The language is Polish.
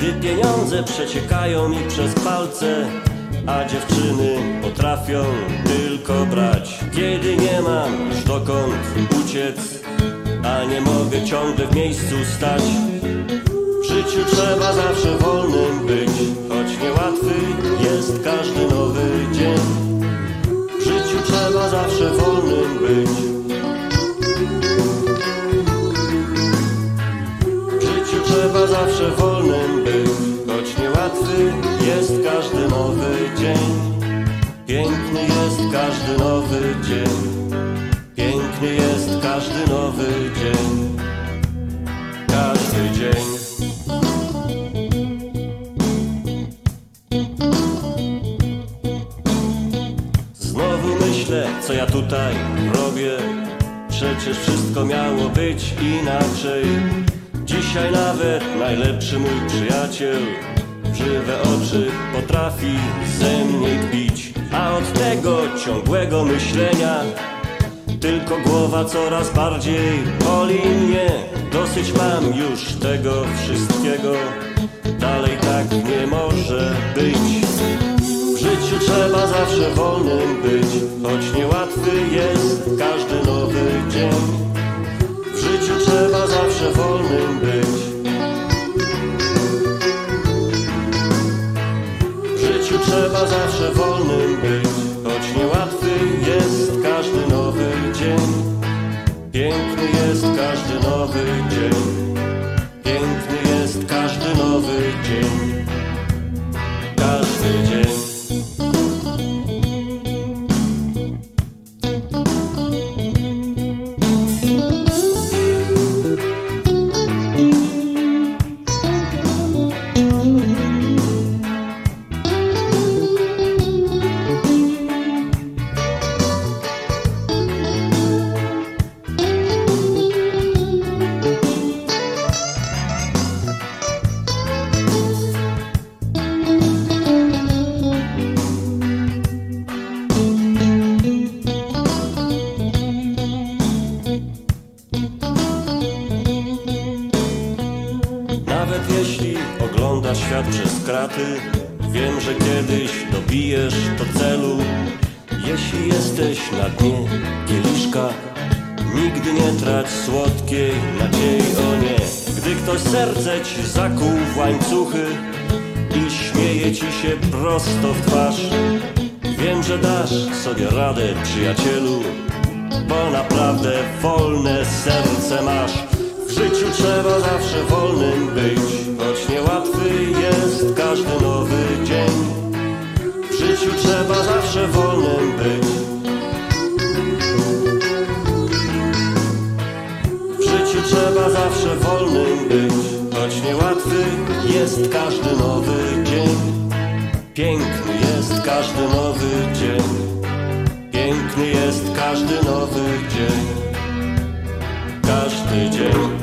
Gdy pieniądze przeciekają mi przez palce A dziewczyny potrafią tylko brać. Kiedy nie mam już dokąd uciec A nie mogę ciągle w miejscu stać. W życiu trzeba zawsze wolnym być, choć niełatwy dzień. Piękny jest każdy nowy dzień. Każdy dzień. Znowu myślę, co ja tutaj robię. Przecież wszystko miało być inaczej. Dzisiaj nawet najlepszy mój przyjaciel w żywe oczy potrafi ze mnie kpić. A od tego ciągłego myślenia tylko głowa coraz bardziej boli mnie. Dosyć mam już tego wszystkiego. Dalej tak nie może być. W życiu trzeba zawsze wolnym być, choć niełatwy jest każdy nowy dzień. W życiu trzeba zawsze wolnym być. W życiu trzeba zawsze wolnym jeśli oglądasz świat przez kraty, wiem, że kiedyś dobijesz do celu. Jeśli jesteś na dnie kieliszka, nigdy nie trać słodkiej nadziei, o nie. Gdy ktoś serce ci zakuł w łańcuchy i śmieje ci się prosto w twarz, wiem, że dasz sobie radę, przyjacielu, bo naprawdę wolne serce masz. Jest każdy nowy dzień. Piękny jest każdy nowy dzień. Piękny jest każdy nowy dzień. Każdy dzień.